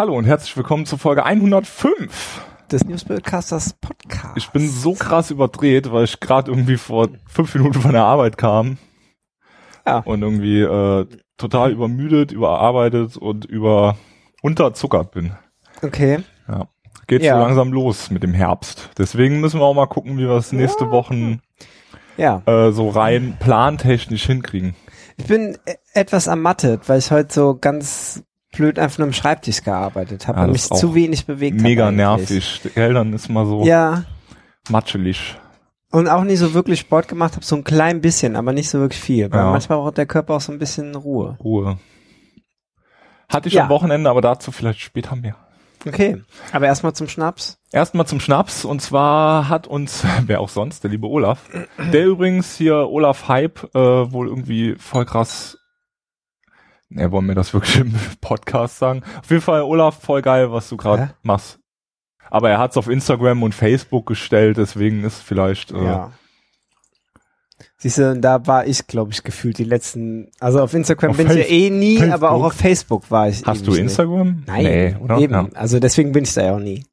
Hallo und herzlich willkommen zur Folge 105 des Newsbildcasters Podcast. Ich bin so krass überdreht, weil ich gerade irgendwie vor fünf Minuten von der Arbeit kam. Ja. Und irgendwie äh, total übermüdet, überarbeitet und über unterzuckert bin. Okay. Ja. Geht ja. so langsam los mit dem Herbst. Deswegen müssen wir auch mal gucken, wie wir es nächste ja. Wochen ja. Äh, so rein plantechnisch hinkriegen. Ich bin e-, etwas ermattet, weil ich heute so ganz blöd einfach nur am Schreibtisch gearbeitet habe ja, und mich zu wenig bewegt Mega hab nervig. Geldern ist mal so ja. matschelig. Und auch nicht so wirklich Sport gemacht habe, so ein klein bisschen, aber nicht so wirklich viel. Weil ja. manchmal braucht der Körper auch so ein bisschen Ruhe. Ruhe. Hatte ich ja. am Wochenende, aber dazu vielleicht später mehr. Okay, aber erstmal zum Schnaps. Erstmal zum Schnaps und zwar hat uns, wer auch sonst, der liebe Olaf, der übrigens hier Olaf Hype äh, wohl irgendwie voll krass Ne, wollen wir das wirklich im Podcast sagen? Auf jeden Fall, Olaf, voll geil, was du gerade machst. Aber er hat es auf Instagram und Facebook gestellt, deswegen ist vielleicht. Äh, ja. Siehst du, da war ich, glaube ich, gefühlt die letzten. Also auf Instagram auf bin Face ich ja eh nie, Facebook? aber auch auf Facebook war ich. Hast du Instagram? Nicht. Nein, nee, oder? eben. Ja. Also deswegen bin ich da ja auch nie.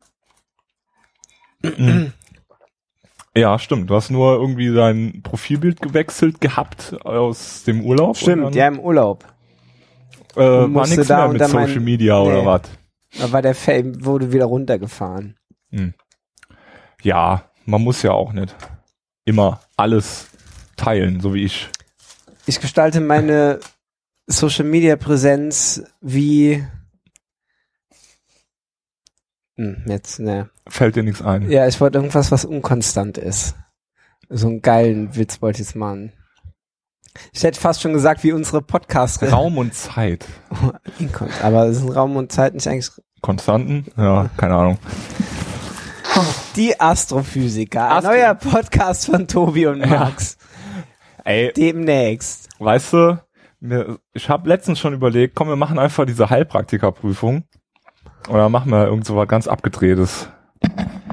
Ja, stimmt. Du hast nur irgendwie dein Profilbild gewechselt gehabt aus dem Urlaub. Stimmt, ja, im Urlaub äh, war nichts mehr mit Social mein, Media nee, oder was? War der Fame, wurde wieder runtergefahren. Hm. Ja, man muss ja auch nicht immer alles teilen, so wie ich. Ich gestalte meine Social Media Präsenz wie hm, jetzt, ne. Fällt dir nichts ein? Ja, ich wollte irgendwas, was unkonstant ist. So einen geilen Witz wollte ich jetzt machen. Ich hätte fast schon gesagt, wie unsere Podcast. Raum und Zeit. Aber ist Raum und Zeit nicht eigentlich Konstanten? Ja, keine Ahnung. Die Astrophysiker. Astro neuer Podcast von Tobi und Max. Ja. Ey. Demnächst. Weißt du, ich habe letztens schon überlegt, komm, wir machen einfach diese Heilpraktikerprüfung. Oder machen wir irgend so was ganz abgedrehtes.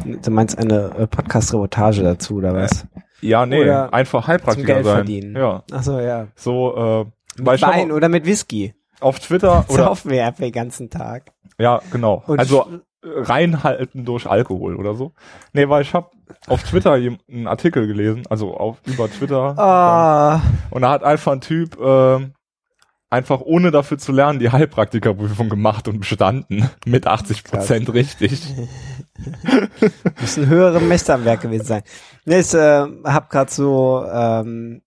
Du meinst eine äh, Podcast-Reportage dazu, oder was? Ja, nee, oder einfach Heilpraktiker Geld sein. verdienen. Ja. Ach so, ja. So, äh, mit Wein oder mit Whisky. Auf Twitter oder. Saufen wir den ganzen Tag. Ja, genau. Und also reinhalten durch Alkohol oder so. Nee, weil ich habe auf Twitter einen Artikel gelesen, also auf über Twitter. Ah. Und da hat einfach ein Typ äh, einfach ohne dafür zu lernen die Heilpraktikerprüfung gemacht und bestanden mit 80 Prozent richtig. Müssen höhere Meisterwerk gewesen sein. Nee, ich äh, hab grad so ähm,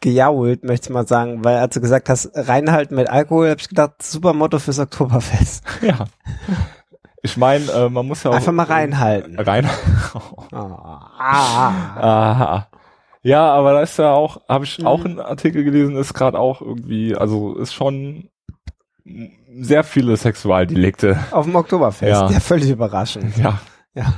gejault, möchte ich mal sagen, weil als du gesagt hast, reinhalten mit Alkohol, hab ich gedacht, super Motto fürs Oktoberfest. Ja. Ich meine, äh, man muss ja auch einfach mal reinhalten. Rein. oh. ah. Ja, aber da ist ja auch, habe ich mhm. auch einen Artikel gelesen, ist gerade auch irgendwie, also ist schon sehr viele Sexualdelikte. Auf dem Oktoberfest, ja, ja völlig überraschend. Ja. Ja.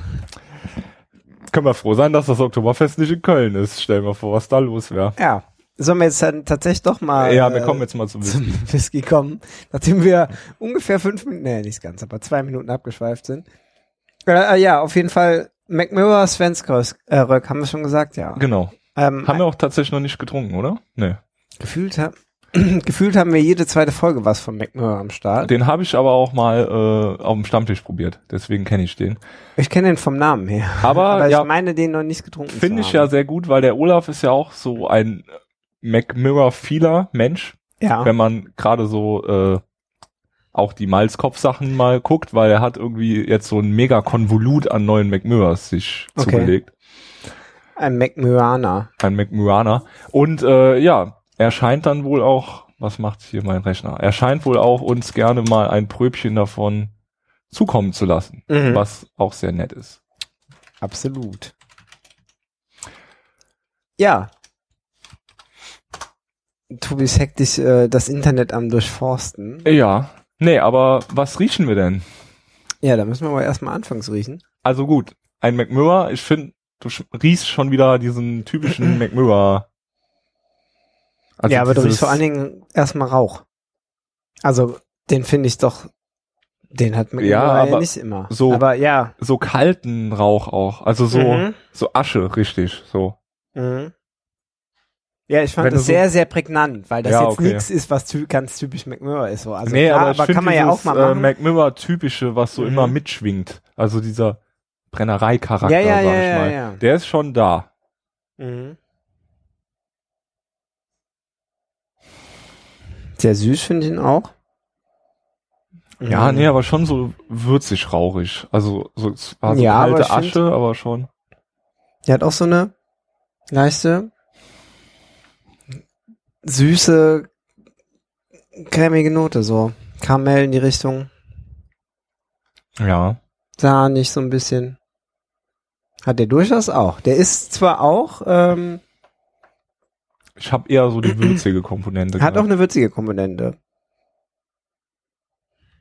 Können wir froh sein, dass das Oktoberfest nicht in Köln ist. Stellen wir vor, was da los wäre. Ja. Sollen wir jetzt dann tatsächlich doch mal Ja, wir kommen jetzt mal zum Whisky. Zum Whisky kommen, nachdem wir ungefähr fünf Minuten, nee, nicht ganz, aber zwei Minuten abgeschweift sind. Äh, äh ja, auf jeden Fall McMurray Svenskos, äh, Röck, haben wir schon gesagt, ja. Genau. Ähm, haben wir auch tatsächlich noch nicht getrunken, oder? Nee. Gefühlt, ha gefühlt haben wir jede zweite Folge was von McMurray am Start. Den habe ich aber auch mal äh, auf dem Stammtisch probiert, deswegen kenne ich den. Ich kenne den vom Namen her. Aber, aber ja, ich meine den noch nicht getrunken. Finde ich ja sehr gut, weil der Olaf ist ja auch so ein McMurray-Fieler Mensch. Ja. Wenn man gerade so äh, auch die Malzkopf-Sachen mal guckt, weil er hat irgendwie jetzt so ein mega Konvolut an neuen McMurrays sich okay. zugelegt. Ein McMurana. Ein McMurana. Und äh, ja, er scheint dann wohl auch, was macht hier mein Rechner? Er scheint wohl auch uns gerne mal ein Pröbchen davon zukommen zu lassen, mhm. was auch sehr nett ist. Absolut. Ja. Tobis hektisch äh, das Internet am Durchforsten. Ja. Nee, aber was riechen wir denn? Ja, da müssen wir aber erstmal anfangs riechen. Also gut, ein McMurra, ich finde, du riechst schon wieder diesen typischen McMurra. Also ja, aber du riechst vor allen Dingen erstmal Rauch. Also, den finde ich doch, den hat McMurra ja, aber ja nicht immer. So, aber ja. So kalten Rauch auch. Also so, mhm. so Asche, richtig, so. Mhm. Ja, ich fand Wenn das du so- sehr, sehr prägnant, weil das Ja, jetzt okay. nichts ist, was ty ganz typisch McMurray ist. So. Also nee, klar, aber, aber kann man ja dieses, auch mal Äh, machen. Macmillan typische, was so Mhm. immer mitschwingt. Also dieser Brennerei-Charakter, Ja, ja, sag ja, ich mal. Der ist schon da. Mhm. Sehr süß finde ich ihn auch. Ja, Mhm. nee, aber schon so würzig rauchig. Also so es war so Ja, aber kalte ich find- Asche, aber schon. Der hat auch so eine leichte, süße, cremige Note, so. Karamell in die Richtung. Ja. Sahnig so ein bisschen. Hat der durchaus auch. Der ist zwar auch, ähm, Ich habe eher so die würzige Komponente. hat auch gehabt. eine würzige Komponente.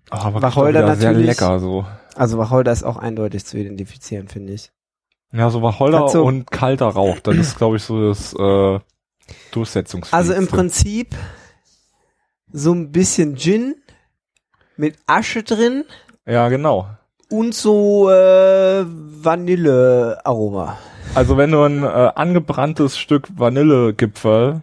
aber Wacholder auch wieder sehr natürlich. lecker so. Also Wacholder ist auch eindeutig zu identifizieren, finde ich. Ja, so Wacholder so- und kalter Rauch. Das ist, glaube ich, so das äh, Durchsetzungsfähigste. Also im Prinzip so ein bisschen Gin mit Asche drin Ja, genau. Und so äh, Vanillearoma. Also wenn du ein äh, angebranntes Stück Vanillegipfel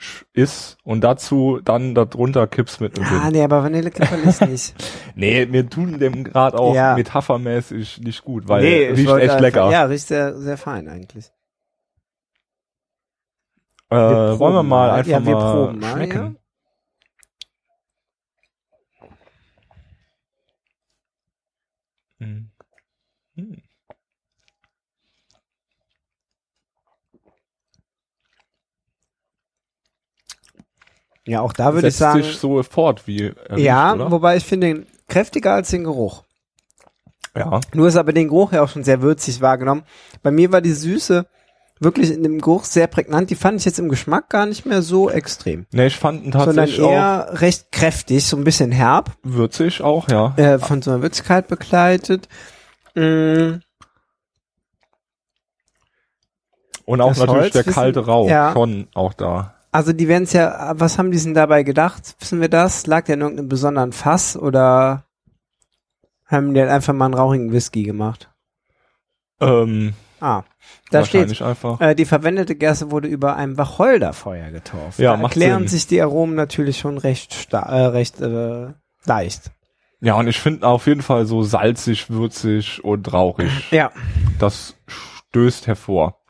sch- isst und dazu dann darunter kippst mit einem Ah, nee, aber Vanillekipferl ist nicht. Nee, wir tun dem gerade auch Ja. metaphermäßig nicht gut, weil nee, riecht echt einfach- lecker. Ja, riecht sehr, sehr fein eigentlich. äh, Wir wollen wir mal einfach Ja, wir mal proben schmecken? Hm. Hm. Ja, auch da würde ich sagen, sich so fort wie er ja, oder? wobei ich finde ihn kräftiger als den Geruch. ja. Nur ist aber den Geruch ja auch schon sehr würzig wahrgenommen. Bei mir war die Süße wirklich in dem Geruch sehr prägnant. Die fand ich jetzt im Geschmack gar nicht mehr so extrem. Nee, ich fand ihn Sondern tatsächlich auch eher recht kräftig, so ein bisschen herb, würzig auch, ja. äh, von so einer Würzigkeit begleitet. Mm, Und auch das natürlich Holz, der kalte Rauch ja. schon auch da. Also die werden es ja, was haben die denn dabei gedacht? Wissen wir das? Lag der in irgendeinem besonderen Fass oder haben die halt einfach mal einen rauchigen Whisky gemacht? Ähm, Ah, da steht, einfach. äh, die verwendete Gerste wurde über einem Wacholderfeuer getauft. Ja, da macht erklären Sinn. sich die Aromen natürlich schon recht, äh, recht äh, leicht. Ja, und ich finde auf jeden Fall so salzig, würzig und rauchig. Ja. Das stößt hervor.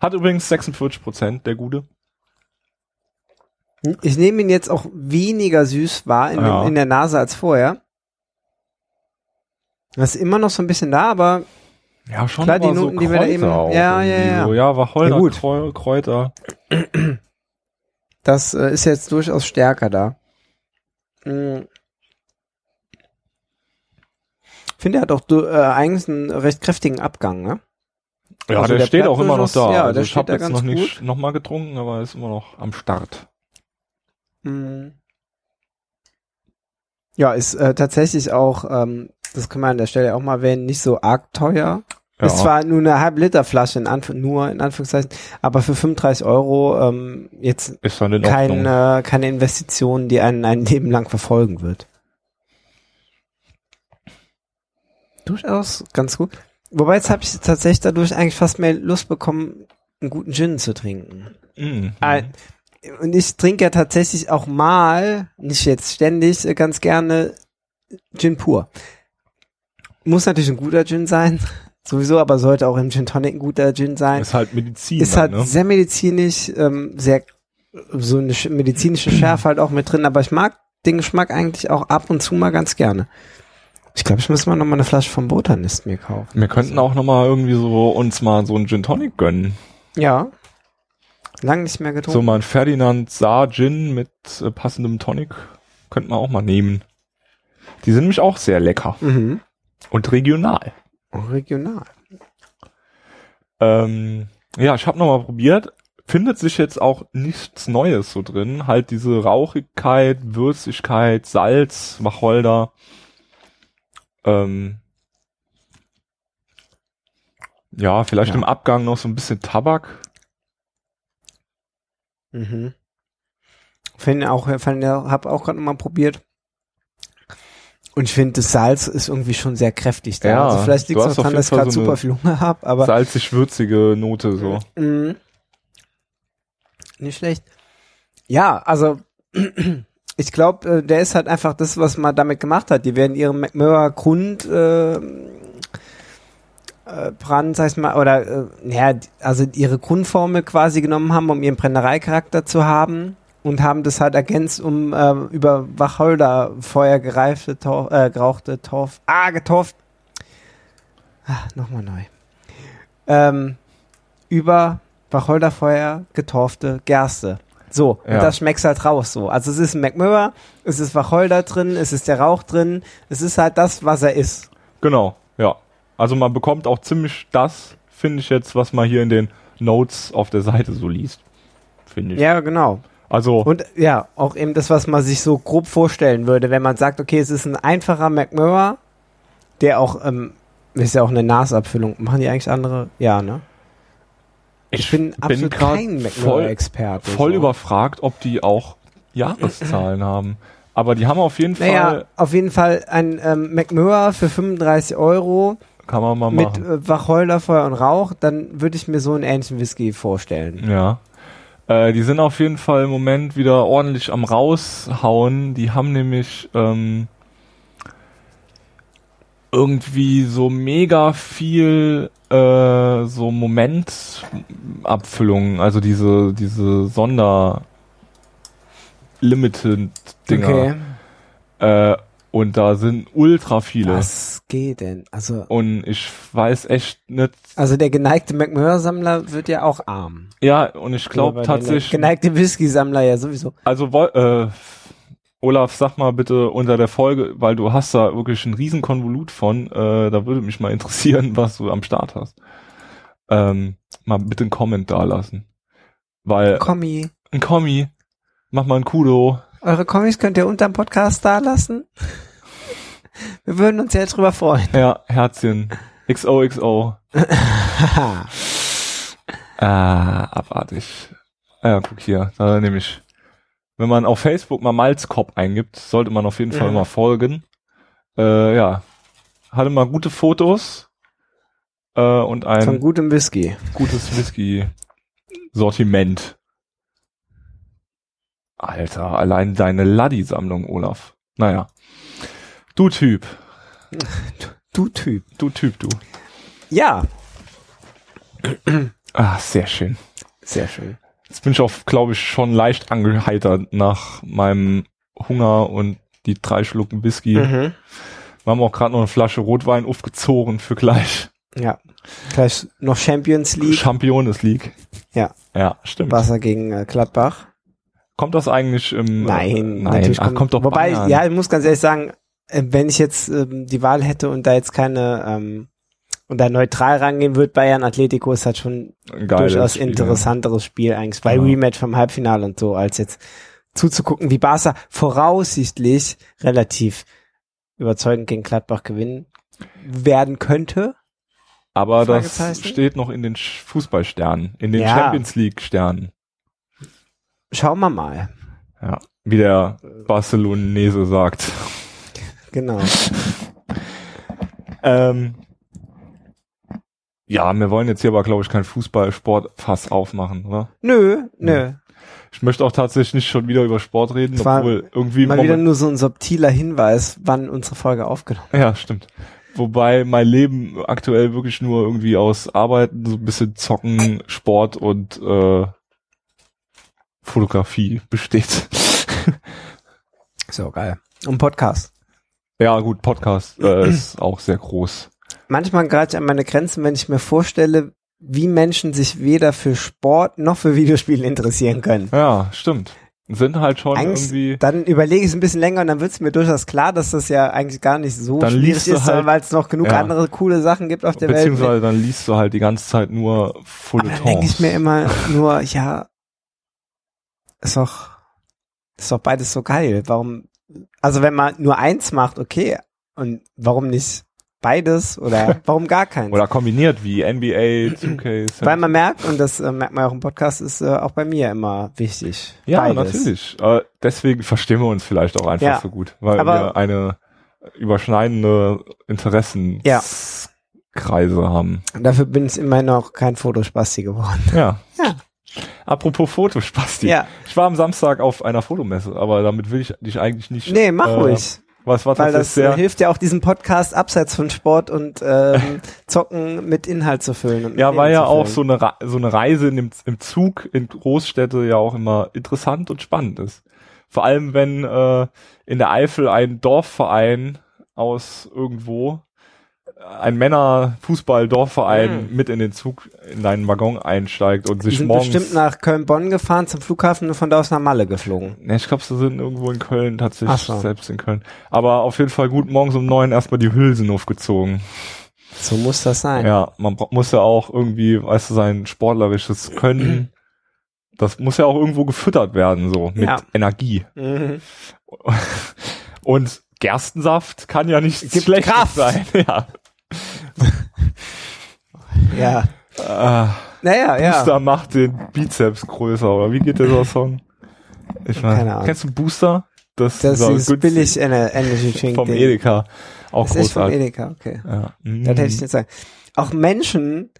Hat übrigens 46 Prozent, der Gute. Ich nehme ihn jetzt auch weniger süß wahr in, Ja. in der Nase als vorher. Das ist immer noch so ein bisschen da, aber Ja, schon Klar, die aber so Noten, die wir da eben- auch ja, ja, ja. So, ja, Wacholder, Ja, gut. Kräuter. das äh, ist jetzt durchaus stärker da. Mm. Ich finde, er hat auch äh, eigentlich einen recht kräftigen Abgang, ne? Ja, Also der, der steht auch immer noch da. ja, also ich habe jetzt noch nicht gut. noch mal getrunken, aber er ist immer noch am Start. Mm. Ja, ist äh, tatsächlich auch, ähm, das kann man an der Stelle auch mal erwähnen, nicht so arg teuer. Ja. Ist zwar nur eine halb Liter Flasche, in Anf nur in Anführungszeichen, aber für 35 Euro ähm, jetzt ist dann in keine, keine Investition, die einen ein Leben lang verfolgen wird. Durchaus ganz gut. Wobei jetzt habe ich tatsächlich dadurch eigentlich fast mehr Lust bekommen, einen guten Gin zu trinken. Mhm. Und ich trinke ja tatsächlich auch mal, nicht jetzt ständig, äh, ganz gerne Gin pur. Muss natürlich ein guter Gin sein, sowieso, aber sollte auch im Gin Tonic ein guter Gin sein. Ist halt Medizin. Ist halt ne? sehr medizinisch, ähm, sehr so eine sch- medizinische Schärfe halt auch mit drin, aber ich mag den Geschmack eigentlich auch ab und zu mal ganz gerne. Ich glaube, ich muss mal noch mal eine Flasche vom Botanist mir kaufen. Wir könnten auch noch mal irgendwie so uns mal so einen Gin Tonic gönnen. Ja. Lang nicht mehr So getrunken. mal ein Ferdinand Saar Gin mit äh, passendem Tonic könnten wir auch mal nehmen. Die sind nämlich auch sehr lecker mhm. und regional. Auch regional. Ähm, ja, ich habe noch mal probiert. Findet sich jetzt auch nichts Neues so drin. Halt diese Rauchigkeit, Würzigkeit, Salz, Wacholder. Ähm, ja, vielleicht Ja. im Abgang noch so ein bisschen Tabak. Mhm. Finde auch, fand, ja, hab auch gerade mal probiert. Und ich finde, das Salz ist irgendwie schon sehr kräftig da. Ja, also vielleicht liegt es daran, dass ich gerade so super viel Hunger habe, aber Salzig-würzige Note so. Mhm. Nicht schlecht. Ja, also ich glaube, äh, der ist halt einfach das, was man damit gemacht hat. Die werden ihren McMurray Grund äh, äh, Brand, sag ich mal, oder äh, ja, also ihre Grundformel quasi genommen haben, um ihren Brennereicharakter zu haben und haben das halt ergänzt, um äh, über Wacholderfeuer gereifte, Torf, äh, gerauchte Torf, ah, getorft, ah, nochmal neu, ähm, über Wacholderfeuer getorfte Gerste. So, Ja. und das schmeckt halt raus so. Also es ist ein McMurray, es ist Wacholder drin, es ist der Rauch drin, es ist halt das, was er ist. Genau, ja. Also man bekommt auch ziemlich das, finde ich jetzt, was man hier in den Notes auf der Seite so liest. Finde ich. Ja, genau. Also, Und ja, auch eben das, was man sich so grob vorstellen würde, wenn man sagt, okay, es ist ein einfacher McMurray, der auch, ähm, ist ja auch eine NAS-Abfüllung. Machen die eigentlich andere? Ja, ne? Ich bin absolut kein voll, McMurray-Experte. voll so. überfragt, ob die auch Jahreszahlen haben. Aber die haben auf jeden Naja, Fall, auf jeden Fall ein ähm, McMurray für 35 Euro kann man mal mit machen. äh, Wacholderfeuer und Rauch, dann würde ich mir so einen ähnlichen Whisky vorstellen. Ja. Äh, die sind auf jeden Fall im Moment wieder ordentlich am raushauen. Die haben nämlich ähm, irgendwie so mega viel äh, so Momentabfüllungen, also diese diese Sonder Limited Dinger. Okay. Äh, und da sind ultra viele. Was geht denn? Also, Und ich weiß echt nicht. also der geneigte McMurray-Sammler wird ja auch arm. Ja, und ich glaube tatsächlich. Geneigte Whisky-Sammler ja sowieso. Also äh, Olaf, sag mal bitte unter der Folge, weil du hast da wirklich ein riesen Konvolut von, äh, da würde mich mal interessieren, was du am Start hast. Ähm, mal bitte einen Comment da lassen. Weil Kommi. ein Kommi, mach mal ein Kudo. Eure Kommis könnt ihr unterm Podcast da lassen. Wir würden uns sehr drüber freuen. Ja, Herzchen. XOXO. Ah, abartig. Ah Ja, guck hier, da nehme ich. Wenn man auf Facebook mal Malzkopf eingibt, sollte man auf jeden Fall Mhm. mal folgen. Äh, ja, hatte mal gute Fotos äh, und ein Von gutem Whisky. gutes Whisky-Sortiment. Alter, allein deine Laddi-Sammlung, Olaf. Naja. Du Typ. Du Typ. Du Typ, du. Ja, Ah, sehr schön. sehr schön. Jetzt bin ich auch, glaube ich, schon leicht angeheitert nach meinem Hunger und die drei Schlucken Whisky. Mhm. Wir haben auch gerade noch eine Flasche Rotwein aufgezogen für gleich Ja. Gleich noch Champions League. Champions League. Ja. Ja, stimmt. Wasser gegen äh, Gladbach. Kommt das eigentlich im... Nein, äh, nein. natürlich Ach, kommt doch Wobei, Bayern. ja, ich muss ganz ehrlich sagen, äh, wenn ich jetzt ähm, die Wahl hätte und da jetzt keine ähm, und da neutral rangehen würde, Bayern Atletico ist halt schon Ein durchaus Spiel. interessanteres Spiel eigentlich, bei Ja. Rematch vom Halbfinale und so, als jetzt zuzugucken, wie Barca voraussichtlich relativ überzeugend gegen Gladbach gewinnen werden könnte. Aber das steht noch in den Fußballsternen, in den Ja. Champions League Sternen. Schauen wir mal. Ja, wie der Barcelonese sagt. Genau. Ähm, ja, wir wollen jetzt hier aber, glaube ich, kein Fußball-Sport-Fass aufmachen, oder? Nö, nö. Ich möchte auch tatsächlich nicht schon wieder über Sport reden, Das war obwohl irgendwie Mal wieder nur so ein subtiler Hinweis, wann unsere Folge aufgenommen Ja, stimmt. Wobei mein Leben aktuell wirklich nur irgendwie aus Arbeiten, so ein bisschen Zocken, Sport und äh, Fotografie besteht. So, geil. Und Podcast. ja, gut, Podcast äh, ist auch sehr groß. Manchmal gerade an meine Grenzen, wenn ich mir vorstelle, wie Menschen sich weder für Sport noch für Videospiele interessieren können. Ja, stimmt. Sind halt schon Eigentlich, irgendwie. dann überlege ich es ein bisschen länger und dann wird es mir durchaus klar, dass das ja eigentlich gar nicht so Dann schwierig ist, halt- weil es noch genug ja. andere coole Sachen gibt auf der Welt. Beziehungsweise dann liest du halt die ganze Zeit nur Aber dann Feuilletons. denke ich mir immer nur, ja, ist doch, ist doch beides so geil. Warum, also wenn man nur eins macht, okay, und warum nicht beides oder warum gar keins? Oder kombiniert wie NBA, 2K. Weil man merkt, und das äh, merkt man auch im Podcast, ist äh, auch bei mir immer wichtig. ja, beides. natürlich. Äh, deswegen verstehen wir uns vielleicht auch einfach Ja. so gut, weil Aber- wir eine überschneidende Interessenkreise Ja. haben. Dafür bin ich immerhin noch kein Fotospasti geworden. Ja. Ja. Apropos Fotospasti. Ja. Ich war am Samstag auf einer Fotomesse, aber damit will ich dich eigentlich nicht. Nee, mach äh, ruhig. Was war Weil das sehr, hilft ja auch, diesen Podcast abseits von Sport und ähm, Zocken mit Inhalt zu füllen. Ja, Leben war ja auch so eine, so eine Reise in dem, im Zug in Großstädte ja auch immer interessant und spannend ist. Vor allem, wenn äh, in der Eifel ein Dorfverein aus irgendwo, ein Männer-Fußball-Dorfverein Mhm. mit in den Zug, in deinen Waggon einsteigt und Die sich sind morgens... bestimmt nach Köln-Bonn gefahren zum Flughafen und von da aus nach Malle geflogen. Ne, ich glaube, sie sind irgendwo in Köln, tatsächlich so. selbst in Köln. Aber auf jeden Fall gut morgens um neun erstmal die Hülsen aufgezogen. So muss das sein. Ja, man muss ja auch irgendwie, weißt du, sein sportlerisches Können, das muss ja auch irgendwo gefüttert werden, so, mit Ja. Energie. Mhm. Und Gerstensaft kann ja nicht Gibt schlecht Kraft. sein. Ja. Ja. Äh, Naja, ja. Booster macht den Bizeps größer, oder wie geht dieser Song? Ich meine, Keine Ahnung. kennst du Booster? Das, Das ist günstig- billig Ener- Energy Drink. vom. Edeka. Auch Das ist echt vom großartig. Edeka, okay. Ja. Mhm. Das hätte ich nicht sagen. Auch Menschen,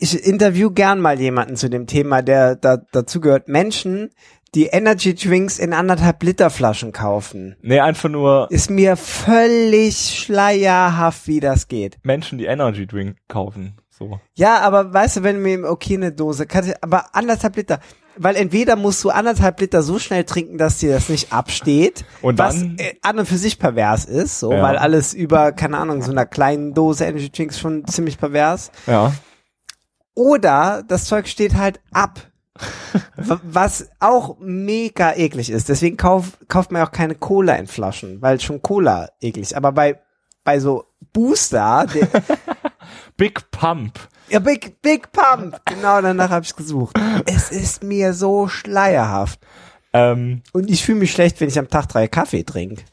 ich interview gern mal jemanden zu dem Thema, der da, dazu gehört. Menschen, die Energy Drinks in anderthalb Liter Flaschen kaufen. Nee, einfach nur Ist mir völlig schleierhaft, wie das geht. Menschen, die Energy Drink kaufen. So. Ja, aber weißt du, wenn mir okay eine Dose, kann ich, aber anderthalb Liter, weil entweder musst du anderthalb Liter so schnell trinken, dass dir das nicht absteht, Und was dann- äh, an und für sich pervers ist, so, Ja. weil alles über, keine Ahnung, so einer kleinen Dose Energy Drinks schon ziemlich pervers. Ja. Oder das Zeug steht halt ab. Was auch mega eklig ist. Deswegen kauf, kauft man ja auch keine Cola in Flaschen, weil schon Cola eklig. Aber bei, bei so Booster, der, Big Pump. ja, Big, Big Pump, genau danach habe ich gesucht. Es ist mir so schleierhaft. Ähm, Und ich fühle mich schlecht, wenn ich am Tag drei Kaffee trinke.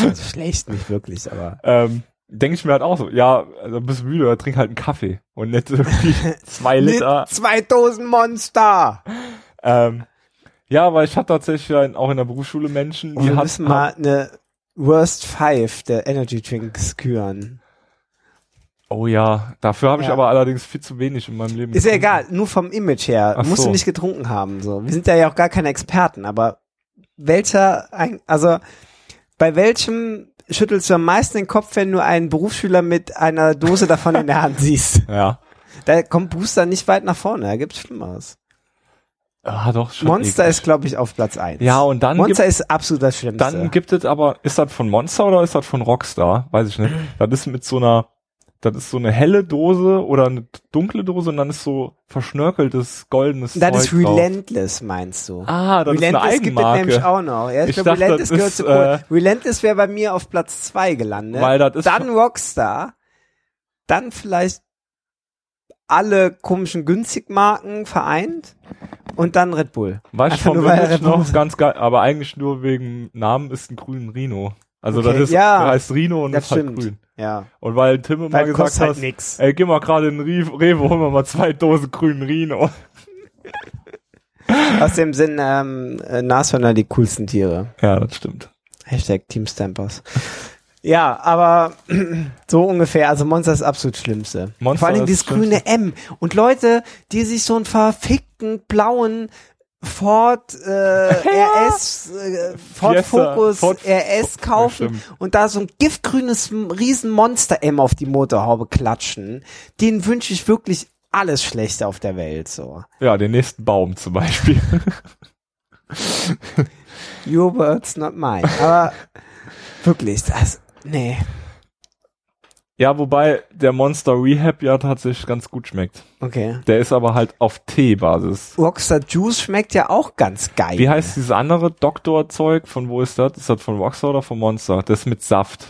Also schlecht nicht wirklich, aber. ähm, denke ich mir halt auch so, ja, also bist du müde, trink halt einen Kaffee und nicht irgendwie zwei Liter. Mit zwei Dosen Monster! Ähm, ja, weil ich hatte tatsächlich auch in der Berufsschule Menschen, die wir hat, müssen mal eine Worst Five der Energy Drinks küren. oh ja, dafür habe ich Ja. aber allerdings viel zu wenig in meinem Leben. Ist ja egal, nur vom Image her. Ach Musst so. du nicht getrunken haben, so. Wir sind da ja auch gar keine Experten, aber welcher, also, bei welchem schüttelst du am meisten den Kopf, wenn du einen Berufsschüler mit einer Dose davon in der Hand siehst? Ja. Da kommt Booster nicht weit nach vorne, da gibt's Schlimmeres. Ah, doch, schon Monster eklig. ist, glaube ich, auf Platz eins. Ja, und dann Monster gibt, ist absolut das Schlimmste. dann gibt es aber, ist das von Monster oder ist das von Rockstar? Weiß ich nicht. Das ist mit so einer, das ist so eine helle Dose oder eine dunkle Dose und dann ist so verschnörkeltes goldenes das Zeug ist drauf. Relentless, meinst du? Ah, das Relentless ist eine gibt es nämlich Eigenmarke. auch noch. Ja, ich, Ich glaube, dachte, Relentless gehört ist, zu cool. äh, Relentless wäre bei mir auf Platz zwei gelandet. Weil das ist dann Rockstar, dann vielleicht alle komischen Günstigmarken vereint und dann Red Bull. Weißt du, Bull noch ganz geil, aber eigentlich nur wegen Namen ist ein grünen Rino. Also Okay, das ist, ja, heißt Rino und das ist halt stimmt. grün. Ja, Und weil Tim immer weil gesagt halt hat, nix. ey, geh mal gerade in Rewe, Rewe, hol mir mal zwei Dosen grünen Rino. Aus dem Sinn, ähm, äh, Nashörner die coolsten Tiere. Ja, das stimmt. Hashtag Team Stampers. Ja, aber so ungefähr, also Monster ist absolut Schlimmste. Monster Vor allem dieses grüne M. Und Leute, die sich so einen verfickten blauen Ford äh, RS, äh, Ford Fiesta, Focus Ford- RS Ja, kaufen stimmt. und da so ein giftgrünes M- riesen Monster M auf die Motorhaube klatschen, den wünsche ich wirklich alles Schlechte auf der Welt, so. Ja, den nächsten Baum zum Beispiel. Your words, not mine. Aber wirklich, das, nee. Ja, wobei der Monster Rehab ja tatsächlich ganz gut schmeckt. Okay. Der ist aber halt auf Tee-Basis. Rockstar Juice schmeckt ja auch ganz geil. Wie heißt dieses andere Doktor-Zeug? Von wo ist das? Ist das von Rockstar oder von Monster? Das ist mit Saft.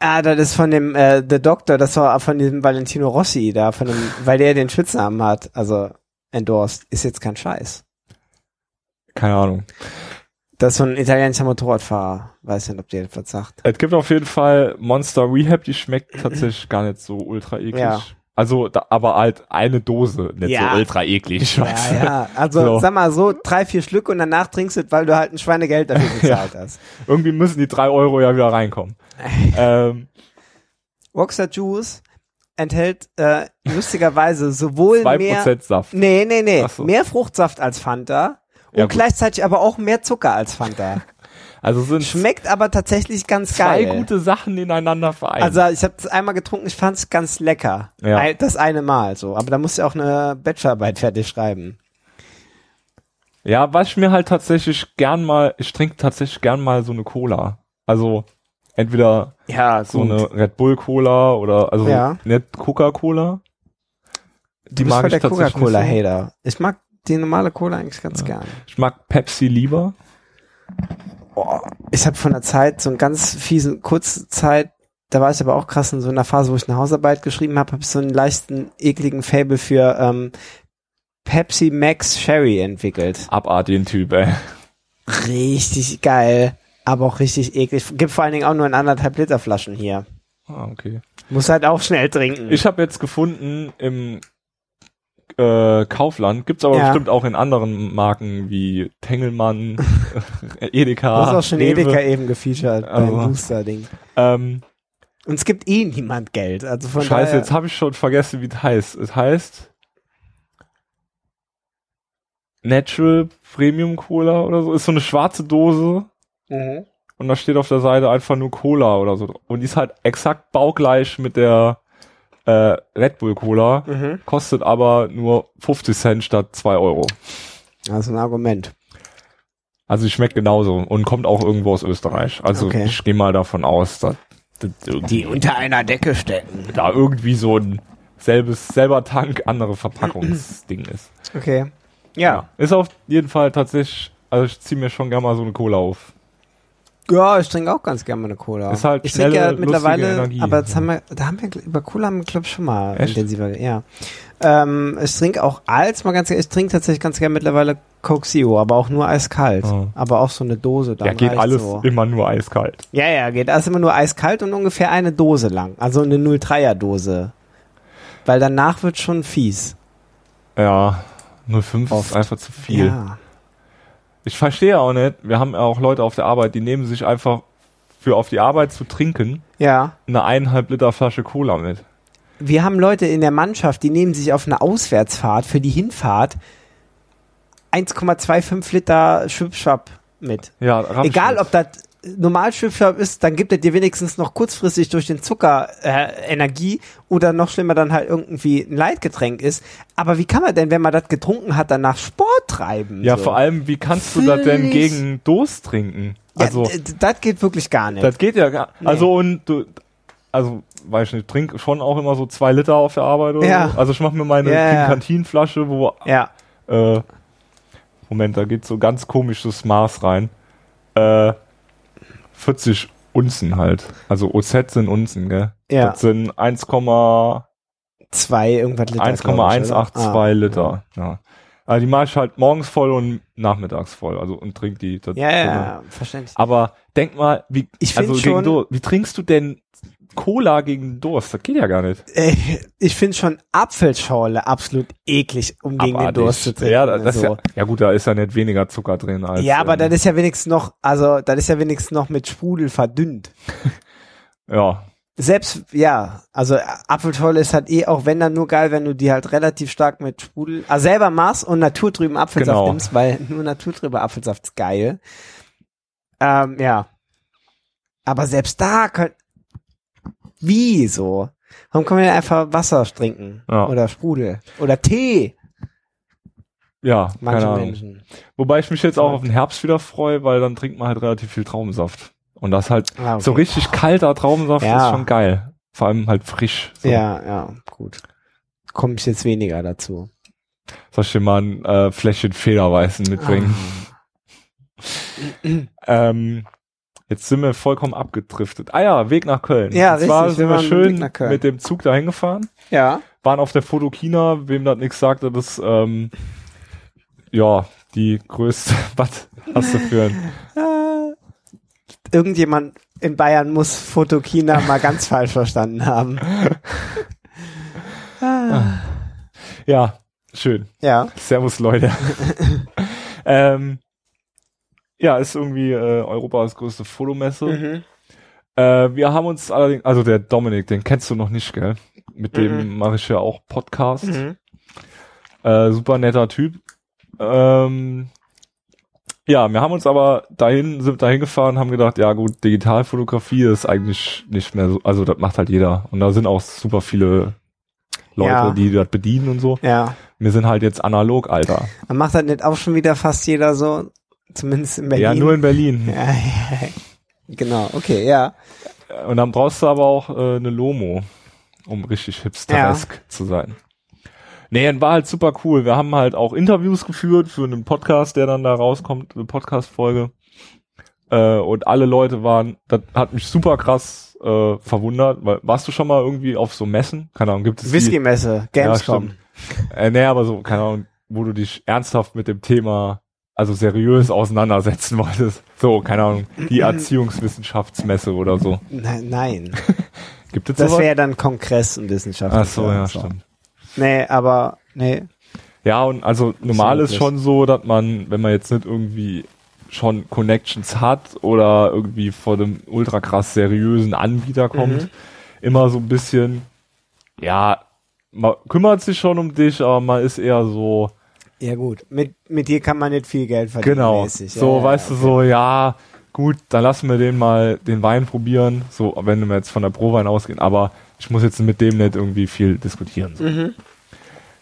Ah, das ist von dem äh, The Doctor, das war von diesem Valentino Rossi da, von dem, weil der den Spitznamen hat, also endorsed, ist jetzt kein Scheiß. Keine Ahnung. Das ist so ein italienischer Motorradfahrer, weiß nicht, ob der etwas sagt. Es gibt auf jeden Fall Monster Rehab, die schmeckt tatsächlich gar nicht so ultra eklig. Ja. Also, da, aber halt eine Dose, nicht Ja. so ultra eklig. Ja, ja, also So. sag mal so, drei, vier Stück und danach trinkst du, weil du halt ein Schweinegeld dafür bezahlt hast. Irgendwie müssen die drei Euro ja wieder reinkommen. ähm, Rockstar Juice, enthält äh, lustigerweise sowohl mehr Saft. Nee, nee, nee, so. mehr Fruchtsaft als Fanta und Ja, gut. gleichzeitig aber auch mehr Zucker als Fanta. Also sind Schmeckt aber tatsächlich ganz zwei geil. gute Sachen ineinander vereint. Also ich habe es einmal getrunken, ich fand es ganz lecker. Ja. Das eine Mal so, aber da musst du auch eine Bachelorarbeit fertig schreiben. ja, was ich mir halt tatsächlich gern mal, ich trinke tatsächlich gern mal so eine Cola. Also entweder Ja, so eine Red Bull Cola oder also Ja. nicht Coca-Cola. Die Die bist mag ich der nicht so. Coca-Cola-Hater. Ich mag die normale Cola eigentlich ganz gern. Ich mag Pepsi lieber. Oh, ich habe von der Zeit so einen ganz fiesen Kurzzeit, da war ich aber auch krass in so einer Phase, wo ich eine Hausarbeit geschrieben habe, habe ich so einen leichten, ekligen Fable für ähm, Pepsi Max Sherry entwickelt. Abartigen Typ, ey. Richtig geil, aber auch richtig eklig. Gibt vor allen Dingen auch nur in anderthalb Liter Flaschen hier. Ah, okay. Muss halt auch schnell trinken. Ich habe jetzt gefunden im äh, Kaufland, gibt's aber Ja. bestimmt auch in anderen Marken wie Tengelmann, Edeka. du hast auch schon Rewe. Edeka eben gefeatured Also. beim Booster-Ding. Ähm, Und es gibt eh niemand Geld. Also von Scheiße, jetzt habe ich schon vergessen, wie es heißt. Es heißt Natural Premium Cola oder so. Ist so eine schwarze Dose Mhm. und da steht auf der Seite einfach nur Cola oder so. Und die ist halt exakt baugleich mit der äh, Red Bull Cola, Mhm. kostet aber nur 50 Cent statt 2 Euro. Also ein Argument. Also die schmeckt genauso und kommt auch irgendwo aus Österreich. Also Okay. ich gehe mal davon aus, dass, dass irgendwie, unter einer Decke stecken. da irgendwie so ein selbes, selber Tank, andere Verpackungsding ist. Okay. Ja. Ist auf jeden Fall tatsächlich, also ich ziehe mir schon gerne mal so eine Cola auf. Ja, ich trinke auch ganz gerne mal eine Cola. Ist halt ich trinke ja mittlerweile, Energie. aber das haben wir, da haben wir über Cola haben wir glaube ich schon mal Echt? intensiver, ja. Ähm, ich trinke auch als mal ganz, ich trinke tatsächlich ganz gerne mittlerweile Coke Zero, aber auch nur eiskalt. Ah. Aber auch so eine Dose. Dann Ja, geht alles So. immer nur eiskalt. Ja, ja, geht alles immer nur eiskalt und ungefähr eine Dose lang. Also eine 03er Dose. Weil danach wird schon fies. Ja, 05 Oft. ist einfach zu viel. Ja. Ich verstehe auch nicht, wir haben ja auch Leute auf der Arbeit, die nehmen sich einfach für auf die Arbeit zu trinken Ja. eine eineinhalb Liter Flasche Cola mit. Wir haben Leute in der Mannschaft, die nehmen sich auf eine Auswärtsfahrt für die Hinfahrt 1,25 Liter Schwipschwapp mit. Ja. Egal, ob das normal Schwipschwapp ist, dann gibt er dir wenigstens noch kurzfristig durch den Zucker äh, Energie oder noch schlimmer dann halt irgendwie ein Leitgetränk ist. Aber wie kann man denn, wenn man das getrunken hat, danach Sport treiben? Ja, so? vor allem, wie kannst du das denn gegen Durst trinken? Also, ja, d- das geht wirklich gar nicht. das geht ja gar Nee. Also, und du, also, weiß ich nicht, trink schon auch immer so zwei Liter auf der Arbeit oder Ja. so. Also, ich mache mir meine ja. Kantinenflasche, wo, ja. äh, Moment, da geht so ganz komisches Maß rein. Äh, 40 Unzen halt. Also OZ sind Unzen, gell? Ja. Das sind 1,182 Zwei irgendwas Liter. glaub ich, oder? Ah. Liter. Ja. Also die mache ich halt morgens voll und nachmittags voll. Also und trink die. Ja, ja, ja, verständlich. Aber denk mal, wie, Ich also schon- Durst, wie trinkst du denn Cola gegen Durst? Das geht ja gar nicht. Ich finde schon Apfelschorle absolut eklig, um gegen den Abartig. Durst zu trinken. Ja, das so. ja, ja gut, da ist ja nicht weniger Zucker drin als. ja, aber ähm, das ist ja wenigstens noch, also das ist ja wenigstens noch mit Sprudel verdünnt. Ja, Selbst, ja, also Apfelschorle ist halt eh auch wenn dann nur geil, wenn du die halt relativ stark mit Sprudel, also selber machst und naturtrüben Apfelsaft Genau. nimmst, weil nur naturtrüber Apfelsaft ist geil. Ähm, ja. Aber selbst da könnt, wie so? Warum kann man denn einfach Wasser trinken? Ja. Oder Sprudel? Oder Tee? ja, Manche keine Ahnung. Menschen. Wobei ich mich jetzt auch auf den Herbst wieder freue, weil dann trinkt man halt relativ viel Traubensaft. Und das halt Ah, okay. so richtig kalter Traubensaft Ja. ist schon geil. Vor allem halt frisch. So. Ja, ja, gut. Komme ich jetzt weniger dazu. Soll ich dir mal ein äh, Fläschchen Federweißen mitbringen? Ähm, jetzt sind wir vollkommen abgedriftet. Ah ja, Weg nach Köln. Ja, Und zwar richtig, sind wir wir schön mit dem Zug dahin gefahren, Ja. waren auf der Fotokina, wem das nichts sagte, das ähm, ja, die größte, was hast du für ein irgendjemand in Bayern muss Fotokina mal ganz falsch verstanden haben. Ah. Ja, schön. Ja. Servus, Leute. ähm, ja, ist irgendwie äh, Europas größte Fotomesse. Mhm. Äh, wir haben uns allerdings, also der Dominik, den kennst du noch nicht, gell? mit dem Mhm. mache ich ja auch Podcast. Mhm. Äh, super netter Typ. Ähm, ja, wir haben uns aber dahin, sind dahin gefahren, haben gedacht, ja gut, Digitalfotografie ist eigentlich nicht mehr so, also das macht halt jeder. Und da sind auch super viele Leute, Ja. die das bedienen und so. Ja. Wir sind halt jetzt analog, Alter. Man macht das nicht auch schon wieder fast jeder so, zumindest in Berlin. Ja, nur in Berlin. Ja, ja, ja. Genau, okay, ja. Und dann brauchst du aber auch äh, eine Lomo, um richtig hipsteresk zu sein. Nee, und war halt super cool. Wir haben halt auch Interviews geführt für einen Podcast, der dann da rauskommt, eine Podcast-Folge. Äh, und alle Leute waren, das hat mich super krass äh, verwundert, weil warst du schon mal irgendwie auf so Messen? Keine Ahnung, gibt es? Whisky-Messe, Gamescom. Äh, nee, aber so, keine Ahnung, wo du dich ernsthaft mit dem Thema, also seriös auseinandersetzen wolltest. So, keine Ahnung, die Erziehungswissenschaftsmesse oder so. nein, nein. Gibt es Das wäre dann Kongress und Wissenschaft. Ach so, ja, stimmt. Nee, aber, nee. Ja, und also normal So ist schon so, dass man, wenn man jetzt nicht irgendwie schon Connections hat oder irgendwie vor dem ultra krass seriösen Anbieter kommt, Mhm. immer so ein bisschen, ja, man kümmert sich schon um dich, aber man ist eher so, Ja gut, mit, mit dir kann man nicht viel Geld verdienen. genau, mäßig. so, ja, weißt ja, du, so, ja, gut, dann lassen wir den mal den Wein probieren, so, wenn wir jetzt von der Prowein ausgehen, aber ich muss jetzt mit dem nicht irgendwie viel diskutieren, so. Mhm.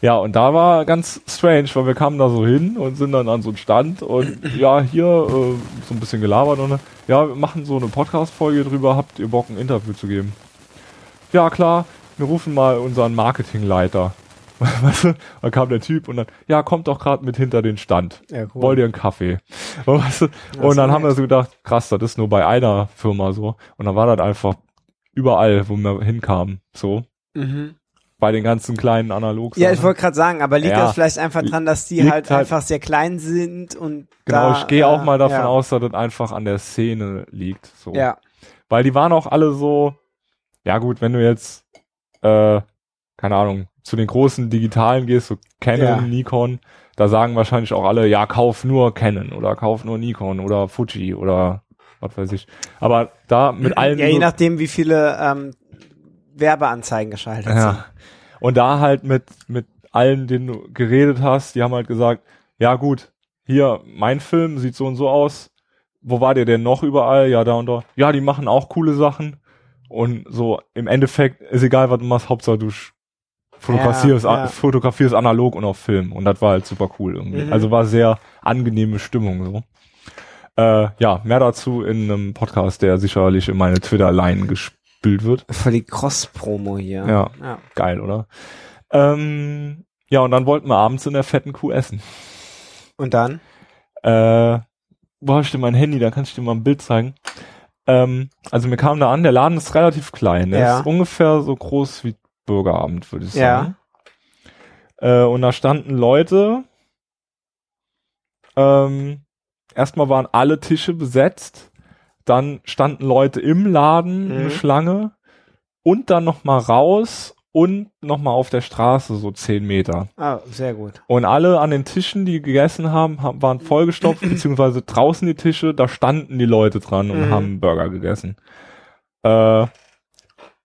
Ja, und da war ganz strange, weil wir kamen da so hin und sind dann an so einen Stand und ja, hier äh, so ein bisschen gelabert und ja, wir machen so eine Podcast-Folge drüber, habt ihr Bock, ein Interview zu geben? Ja, klar, wir rufen mal unseren Marketingleiter. Weißt du, dann kam der Typ und dann, ja, kommt doch gerade mit hinter den Stand. Ja, cool. Wollt ihr einen Kaffee? Und, weißt du, und dann nett. haben wir so gedacht, krass, das ist nur bei einer Firma so. Und dann war das einfach überall, wo wir hinkamen, so. Mhm. Bei den ganzen kleinen Analogs. Ja, ich wollte gerade sagen, aber liegt Ja. das vielleicht einfach dran, dass die halt, halt- einfach sehr klein sind und Genau, da, ich gehe auch äh, mal davon ja. aus, dass das einfach an der Szene liegt. So. Ja, Weil die waren auch alle so, ja gut, wenn du jetzt, äh, keine Ahnung, zu den großen Digitalen gehst, so Canon, Ja. Nikon, da sagen wahrscheinlich auch alle, ja, kauf nur Canon oder kauf nur Nikon oder Fuji oder was weiß ich. Aber da mit allen. ja je nachdem, wie viele ähm, Werbeanzeigen geschaltet Ja. Und da halt mit, mit allen, denen du geredet hast, die haben halt gesagt, ja gut, hier, mein Film sieht so und so aus. Wo war der denn noch überall? Ja, da und da. Ja, die machen auch coole Sachen. Und so, im Endeffekt ist egal, was du machst, Hauptsache du fotografierst, Ja, ja. fotografierst analog und auf Film. Und das war halt super cool irgendwie. Mhm. Also war sehr angenehme Stimmung so. Äh, ja, mehr dazu in einem Podcast, der sicherlich in meine Twitter-Line gespült wird. Voll die Cross-Promo hier. Ja. ja. Geil, oder? Ähm, ja, und dann wollten wir abends in der fetten Kuh essen. Und dann? Äh, wo hab ich denn mein Handy? Da kann ich dir mal ein Bild zeigen. Ähm, also wir kamen da an, der Laden ist relativ klein. Der Ja. ist ungefähr so groß wie Bürgerabend, würde ich Ja. sagen. Äh, und da standen Leute. Ähm, erstmal waren alle Tische besetzt. Dann standen Leute im Laden, eine Mhm. Schlange. Und dann noch mal raus und noch mal auf der Straße so zehn Meter. Ah, sehr gut. Und alle an den Tischen, die gegessen haben, haben waren vollgestopft, beziehungsweise draußen die Tische, da standen die Leute dran und Mhm. haben Burger gegessen. Äh,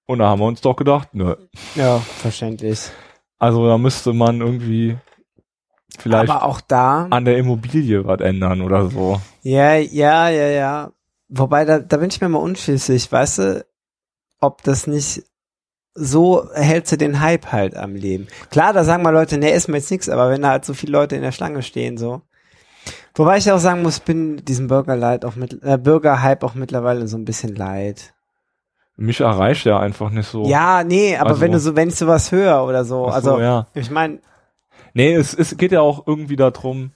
und da haben wir uns doch gedacht, nö. Ja, verständlich. Also da müsste man irgendwie vielleicht Aber auch da, an der Immobilie was ändern oder so. ja, ja, ja, ja. Wobei, da, da bin ich mir mal unschlüssig, weißt du, ob das nicht so hältst du den Hype halt am Leben. Klar, da sagen mal Leute, nee, essen wir jetzt nichts, aber wenn da halt so viele Leute in der Schlange stehen, so. Wobei ich auch sagen muss, bin diesem Burger-Leid auch mit, äh, Burger-Hype auch mittlerweile so ein bisschen leid. Mich erreicht ja einfach nicht so. Ja, nee, aber Also- wenn du so, wenn ich sowas höre oder so, so, also, ja. ich meine, Nee, es, es geht ja auch irgendwie darum,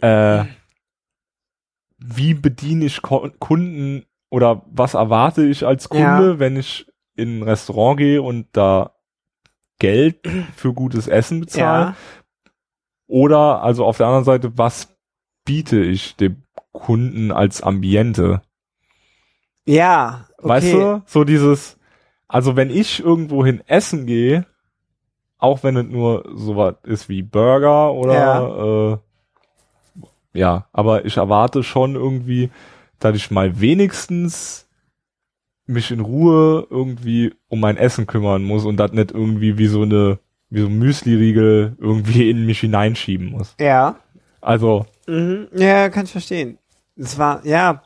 äh, wie bediene ich Kunden oder was erwarte ich als Kunde, wenn ich in ein Restaurant gehe und da Geld für gutes Essen bezahle? ja, Oder also auf der anderen Seite, was biete ich dem Kunden als Ambiente? Ja, okay. Weißt du, so dieses, also wenn ich irgendwo hin essen gehe, auch wenn es nur sowas ist wie Burger oder ja. Äh, ja, aber ich erwarte schon irgendwie, dass ich mal wenigstens mich in Ruhe irgendwie um mein Essen kümmern muss und das nicht irgendwie wie so eine, wie so ein Müsli-Riegel irgendwie in mich hineinschieben muss. Ja. Also, Mhm. Ja, kann ich verstehen. Es war, ja.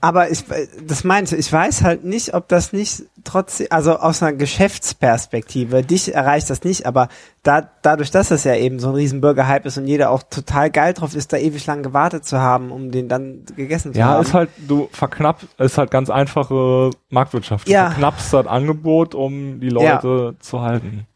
Aber ich, das meinte, ich weiß halt nicht, ob das nicht trotzdem, also aus einer Geschäftsperspektive, dich erreicht das nicht, aber da, dadurch, dass das ja eben so ein riesen Burger-Hype ist und jeder auch total geil drauf ist, da ewig lang gewartet zu haben, um den dann gegessen zu ja, haben. ist halt, du verknappst, ist halt ganz einfache Marktwirtschaft. Du Ja. verknappst das Angebot, um die Leute zu halten.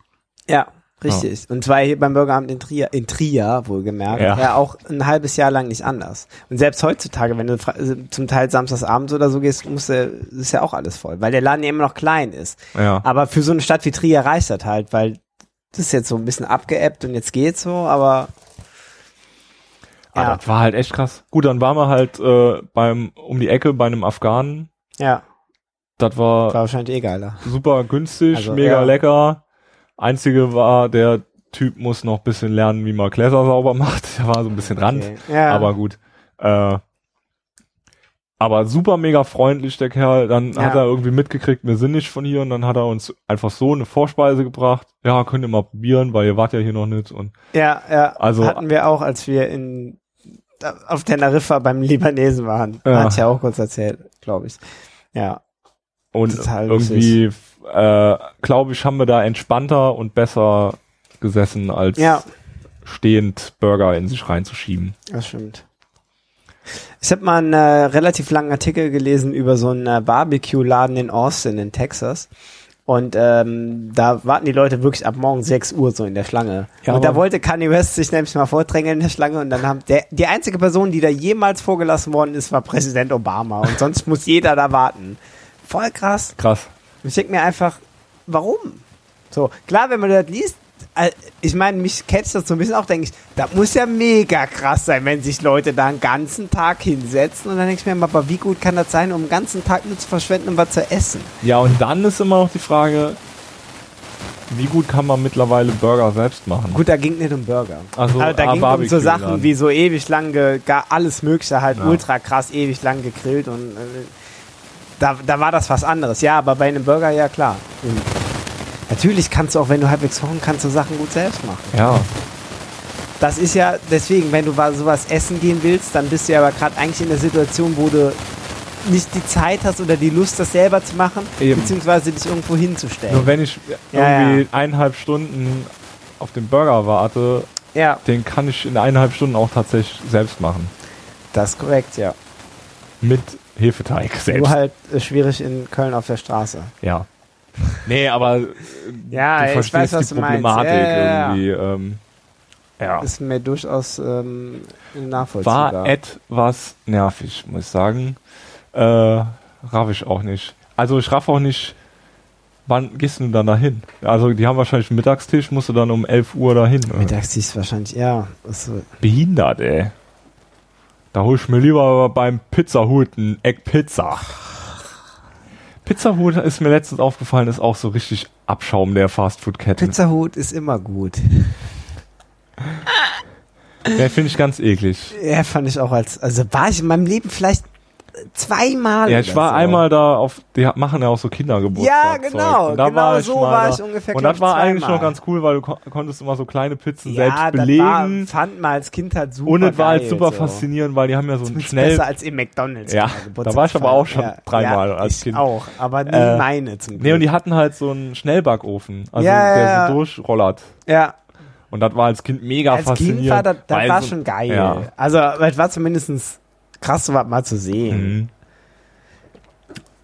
Ja, richtig. Und zwar hier beim Bürgeramt in Trier, in Trier wohlgemerkt, ja. Ja. auch ein halbes Jahr lang nicht anders. Und selbst heutzutage, wenn du also zum Teil samstagsabends oder so gehst, musst du, ist ja auch alles voll, weil der Laden ja immer noch klein ist. Ja. Aber für so eine Stadt wie Trier reicht das halt, weil das ist jetzt so ein bisschen abgeebbt und jetzt geht's so, aber Ah, ja, das war halt echt krass. Gut, dann waren wir halt äh, beim um die Ecke bei einem Afghanen. ja, Das war war wahrscheinlich eh geiler. super günstig, Also, mega ja. lecker. Einzige war, der Typ muss noch ein bisschen lernen, wie man Gläser sauber macht. Der war so ein bisschen Rand, Okay. Ja, aber gut. Äh, aber super mega freundlich, der Kerl. Dann Ja. hat er irgendwie mitgekriegt, wir sind nicht von hier und dann hat er uns einfach so eine Vorspeise gebracht. Ja, könnt ihr mal probieren, weil ihr wart ja hier noch nicht. Und ja, ja, Also- hatten wir auch, als wir in auf Teneriffa beim Libanesen waren. Ja. Hat ja auch kurz erzählt, glaube ich. Ja, Und irgendwie, äh, glaube ich, haben wir da entspannter und besser gesessen, als ja, stehend Burger in sich reinzuschieben. das stimmt. Ich habe mal einen äh, relativ langen Artikel gelesen über so einen äh, Barbecue-Laden in Austin in Texas. Und ähm, da warten die Leute wirklich ab morgen 6 Uhr so in der Schlange. Ja, und da wollte Kanye West sich nämlich mal vordrängeln in der Schlange und dann haben der die einzige Person, die da jemals vorgelassen worden ist, war Präsident Obama und sonst muss jeder da warten. Voll krass. Krass. Ich denke mir einfach, warum? So, klar, wenn man das liest, äh, ich meine, mich catcht das so ein bisschen auch, denke ich, das muss ja mega krass sein, wenn sich Leute da einen ganzen Tag hinsetzen und dann denke ich mir immer, aber wie gut kann das sein, um den ganzen Tag nur zu verschwenden, um was zu essen? Ja, und dann ist immer noch die Frage, wie gut kann man mittlerweile Burger selbst machen? Gut, da ging nicht um Burger. Also, Also, da ah, ging um so Barbecue Sachen dann. wie so ewig lang, alles mögliche, halt Ja. ultra krass, ewig lang gegrillt und äh, da, da war das was anderes. Ja, aber bei einem Burger, ja klar. Und natürlich kannst du auch, wenn du halbwegs kochen kannst, du Sachen gut selbst machen. Ja, Das ist ja, deswegen, wenn du wa- sowas essen gehen willst, dann bist du ja aber gerade eigentlich in der Situation, wo du nicht die Zeit hast oder die Lust, das selber zu machen, Eben. beziehungsweise dich irgendwo hinzustellen. nur wenn ich Ja, irgendwie eineinhalb Stunden auf den Burger warte, ja, den kann ich in eineinhalb Stunden auch tatsächlich selbst machen. das ist korrekt, ja. Mit Hefeteig selbst. Nur halt äh, schwierig in Köln auf der Straße. Ja. Nee, aber äh, Ja, du ich weiß, was die du meinst. Problematik Ja, ja, ja. irgendwie. Ähm, ja. Ist mir durchaus ähm, nachvollziehbar. War etwas nervig, muss ich sagen. Äh, raff ich auch nicht. Also ich raff auch nicht, wann gehst du denn dann dahin? Also die haben wahrscheinlich einen Mittagstisch, musst du dann um 11 Uhr dahin. Äh, Mittags ist wahrscheinlich, ja. Ist so. Behindert, ey. Da hol ich mir lieber beim Pizzahut ein Eck Pizza. Pizzahut ist mir letztens aufgefallen, ist auch so richtig Abschaum der Fastfood-Kette. Pizzahut ist immer gut. Ja, finde ich ganz eklig. Ja, fand ich auch als, also war ich in meinem Leben vielleicht zweimal. Ja, ich war so. einmal da auf, die machen ja auch so Kindergeburtstag. Ja, genau, Und da genau war ich so war da. ich ungefähr, Und das war eigentlich noch ganz cool, weil du kon konntest immer so kleine Pizzen ja, selbst belegen. War, fand man als Kind halt super und es war halt super so. faszinierend, weil die haben ja so Zumindest schnell. besser als im McDonalds. Ja, Geburtstag da war ich aber auch schon ja, dreimal ja, als ich Kind. auch, aber nie Äh, meine zum Glück. Nee, und die hatten halt so einen Schnellbackofen, also Ja, ja, der ja. so durchrollert. ja, Und das war als Kind mega als faszinierend. Kind war das, das war so- schon geil. Ja. Also, es war zumindest krass, sowas mal zu sehen. Mhm.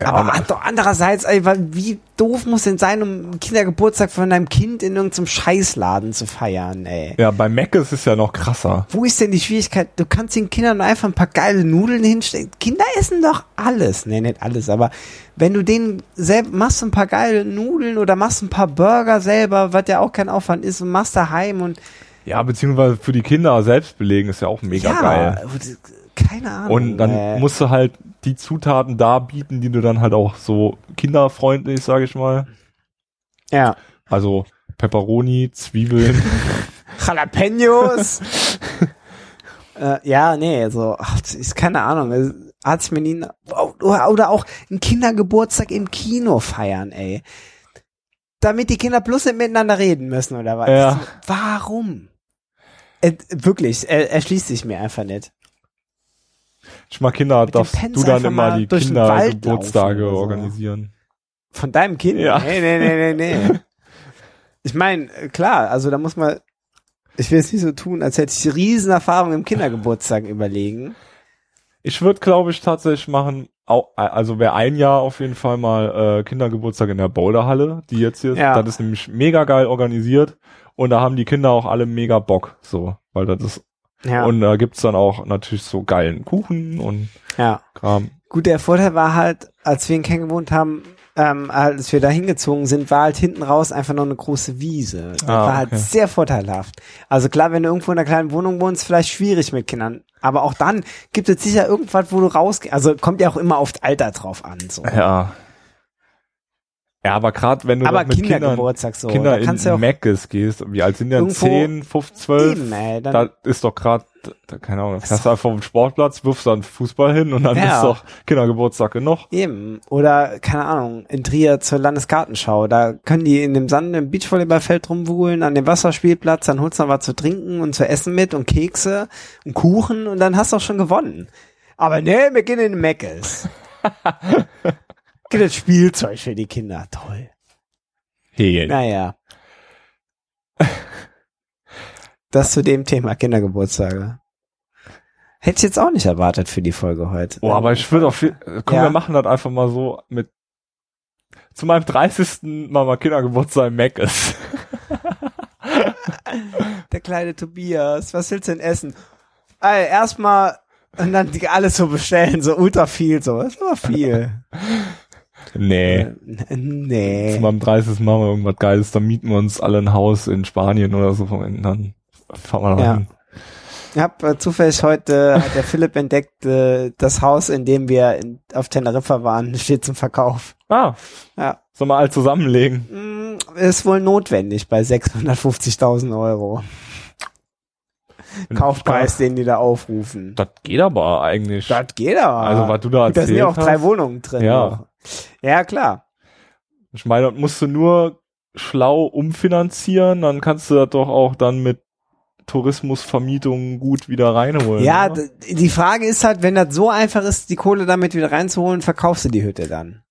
Ja, aber andererseits, ey, weil wie doof muss denn sein, um Kindergeburtstag von deinem Kind in irgendeinem Scheißladen zu feiern, ey. ja, bei Mac ist es ja noch krasser. Wo ist denn die Schwierigkeit? Du kannst den Kindern einfach ein paar geile Nudeln hinstellen. Kinder essen doch alles. Nee, nicht alles, aber wenn du denen selber machst ein paar geile Nudeln oder machst ein paar Burger selber, was ja auch kein Aufwand ist, und machst daheim und Ja, beziehungsweise für die Kinder selbst belegen ist ja auch mega ja, geil. Keine Ahnung. Und dann äh, musst du halt die Zutaten da bieten, die du dann halt auch so kinderfreundlich, sage ich mal. ja. Also Pepperoni, Zwiebeln. Jalapenos. äh, ja, nee, also ach, ist keine Ahnung. Hat sich mir nie, oder oder auch einen Kindergeburtstag im Kino feiern, ey. Damit die Kinder bloß nicht miteinander reden müssen, oder was? Ja. Warum? Äh, wirklich, er, erschließt sich mir einfach nicht. Ich mag Kinder, darfst du dann immer die Kindergeburtstage so. organisieren. Von deinem Kind? Ja. Nee, nee, nee, nee, nee. Ich meine, klar, also da muss man, ich will es nicht so tun, als hätte ich Riesenerfahrung im Kindergeburtstag überlegen. Ich würde, glaube ich, tatsächlich machen, au- also wäre ein Jahr auf jeden Fall mal äh, Kindergeburtstag in der Boulderhalle, die jetzt hier ist. Ja. Das ist nämlich mega geil organisiert und da haben die Kinder auch alle mega Bock, so, weil das ist, Ja, und da gibt's dann auch natürlich so geilen Kuchen und ja. Kram. Gut, der Vorteil war halt, als wir in Kent gewohnt haben, ähm, als wir da hingezogen sind, war halt hinten raus einfach noch eine große Wiese. Das Ah, war halt okay. sehr vorteilhaft. Also klar, wenn du irgendwo in einer kleinen Wohnung wohnst, vielleicht schwierig mit Kindern. Aber auch dann gibt es sicher irgendwas, wo du rausgehst. Also kommt ja auch immer auf das Alter drauf an. So. Ja. Ja, aber gerade wenn du Aber mit Kindern, Kindergeburtstag so. Kinder in ja Meckes gehst, wie alt sind die? Irgendwo 10, 15, 12? eben, ey, dann, Da ist doch gerade, keine Ahnung, fährst du einfach den Sportplatz, wirfst dann Fußball hin und dann Ja. ist doch Kindergeburtstag genug. Eben. Oder, keine Ahnung, in Trier zur Landesgartenschau. Da können die in dem Sand im Beachvolleyballfeld rumwuhlen, an dem Wasserspielplatz, dann holst du noch was zu trinken und zu essen mit und Kekse und Kuchen und dann hast du auch schon gewonnen. Aber nee, wir gehen in den Meckes. Gibt das Spielzeug für die Kinder. Toll. Hey. Naja. Das zu dem Thema Kindergeburtstage. Hätte ich jetzt auch nicht erwartet für die Folge heute. Oh, aber ich würde auf viel, komm, Ja. wir machen das einfach mal so mit, zu meinem 30. Mama Kindergeburtstag im Meckes. Der kleine Tobias, was willst du denn essen? Ey, erstmal und dann die alles so bestellen, so ultra viel, so. Das ist aber viel. Nee. Äh, nee. Zu meinem 30. machen wir irgendwas Geiles, dann mieten wir uns alle ein Haus in Spanien oder so und dann fahren wir da Ja. hin. Ich hab äh, zufällig heute, hat der Philipp entdeckt, äh, das Haus, in dem wir in, auf Teneriffa waren, steht zum Verkauf. Ah, Ja. sollen wir all zusammenlegen? Mm, Ist wohl notwendig bei 650.000 Euro. Kaufpreis, den die da aufrufen. Das geht aber eigentlich. Das geht aber. also, was du da da erzählt sind ja auch drei hast. Wohnungen drin. Ja. noch. Ja, klar. Ich meine, musst du nur schlau umfinanzieren, dann kannst du das doch auch dann mit Tourismusvermietungen gut wieder reinholen. Ja, oder? die Frage ist halt, wenn das so einfach ist, die Kohle damit wieder reinzuholen, verkaufst du die Hütte dann.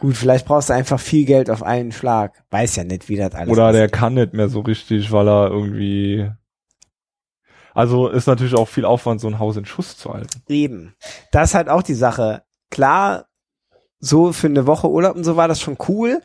Gut, vielleicht brauchst du einfach viel Geld auf einen Schlag. Weiß ja nicht, wie das alles Oder ist. der kann nicht mehr so richtig, weil er irgendwie. Also ist natürlich auch viel Aufwand, so ein Haus in Schuss zu halten. Eben. Das ist halt auch die Sache. Klar, so für eine Woche Urlaub und so war das schon cool,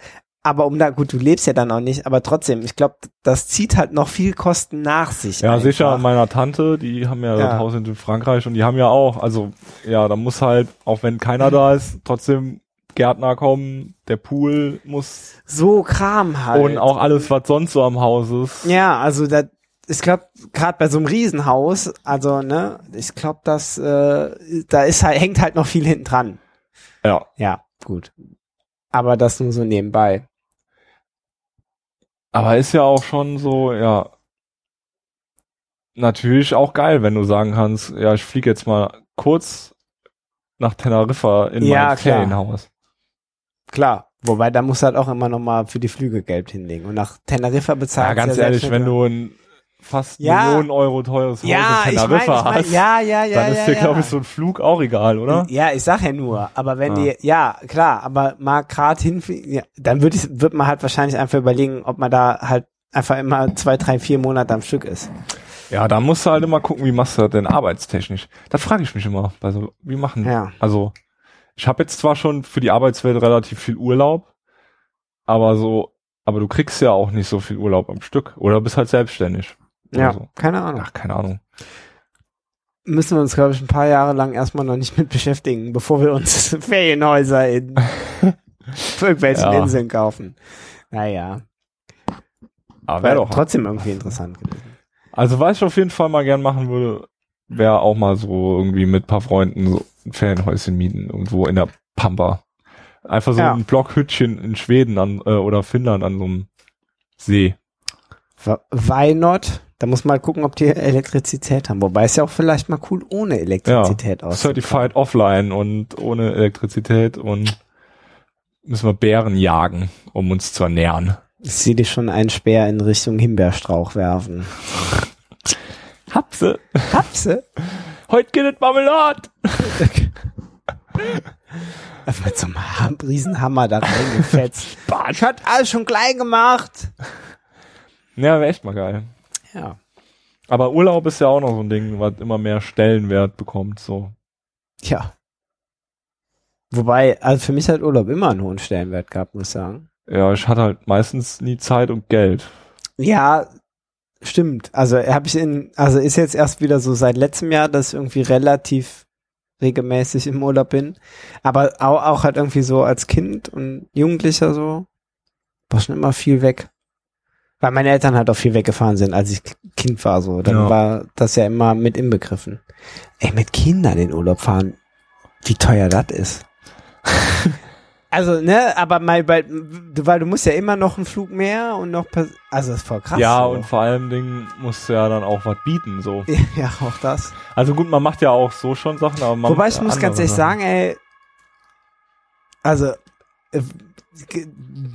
aber um da, gut, du lebst ja dann auch nicht, aber trotzdem, ich glaube, das zieht halt noch viel Kosten nach sich. Ja, einfach. sicher, meiner Tante, die haben ja, Ja. das Haus in Frankreich und die haben ja auch, also ja, da muss halt, auch wenn keiner da ist, trotzdem Gärtner kommen, der Pool muss So Kram halt. und auch alles, was sonst so am Haus ist. Ja, also da, ich glaube, gerade bei so einem Riesenhaus, also ne, ich glaube, das, äh, da ist halt, hängt halt noch viel hinten dran. Ja. Ja, gut. Aber das nur so nebenbei. Aber ist ja auch schon so, ja, natürlich auch geil, wenn du sagen kannst, ja, ich fliege jetzt mal kurz nach Teneriffa in Ja, mein klar. Ferienhaus. Klar. Wobei, da musst du halt auch immer noch mal für die Flüge Geld hinlegen. Und nach Teneriffa bezahlt Ja, ganz ehrlich, wenn du ein fast Ja. Millionen Euro teures Haus ja, in ich mein, Teneriffa ich mein, hast, ja, ja, ja, dann ist ja, dir, ja. glaube ich, so ein Flug auch egal, oder? Ja, ich sag ja nur, aber wenn Ah. die, ja, klar, aber mal grad hinfliegen, ja, dann würde ich, wird man halt wahrscheinlich einfach überlegen, ob man da halt einfach immer zwei, drei, vier Monate am Stück ist. Ja, da musst du halt immer gucken, wie machst du das denn arbeitstechnisch. Das frage ich mich immer. Also, wie machen, Ja. also, ich habe jetzt zwar schon für die Arbeitswelt relativ viel Urlaub, aber so, aber du kriegst ja auch nicht so viel Urlaub am Stück. Oder bist halt selbstständig. Ja, Also, keine Ahnung. ach, keine Ahnung. Müssen wir uns, glaube ich, ein paar Jahre lang erstmal noch nicht mit beschäftigen, bevor wir uns Ferienhäuser in irgendwelchen Ja. Inseln kaufen. Naja, Aber wäre wäre doch doch. trotzdem irgendwie interessant gewesen. Also, was ich auf jeden Fall mal gern machen würde, wäre auch mal so irgendwie mit paar Freunden so ein Ferienhäuschen mieten, irgendwo in der Pampa. Einfach so Ja. ein Blockhütchen in Schweden an, äh, oder Finnland an so einem See. Why not? Da muss man halt gucken, ob die Elektrizität haben. Wobei es ja auch vielleicht mal cool ohne Elektrizität ja, aussieht. Certified offline und ohne Elektrizität und müssen wir Bären jagen, um uns zu ernähren. Ich sehe dich schon einen Speer in Richtung Himbeerstrauch werfen. Hapse. Hapse? Heute geht es Marmelade. Einfach mit so einem Ham- Riesenhammer da reingefetzt. ich hat alles schon klein gemacht. Ja, wäre echt mal geil. Ja. Aber Urlaub ist ja auch noch so ein Ding, was immer mehr Stellenwert bekommt, so. Tja. Wobei, also für mich hat Urlaub immer einen hohen Stellenwert gehabt, muss ich sagen. Ja, ich hatte halt meistens nie Zeit und Geld. Ja, stimmt. Also habe ich in, also ist jetzt erst wieder so seit letztem Jahr, dass ich irgendwie relativ regelmäßig im Urlaub bin. Aber auch, auch halt irgendwie so als Kind und Jugendlicher so, war schon immer viel weg. Weil meine Eltern halt auch viel weggefahren sind, als ich Kind war so. Dann Ja. war das ja immer mit inbegriffen. Ey, mit Kindern in Urlaub fahren, wie teuer das ist. also, ne, aber mal bei, weil du musst ja immer noch einen Flug mehr und noch, also das ist voll krass. ja, so. und vor allem Dingen musst du ja dann auch was bieten, so. Ja, auch das. Also gut, man macht ja auch so schon Sachen, aber man Wobei ich muss ganz ehrlich sagen, ey, also äh,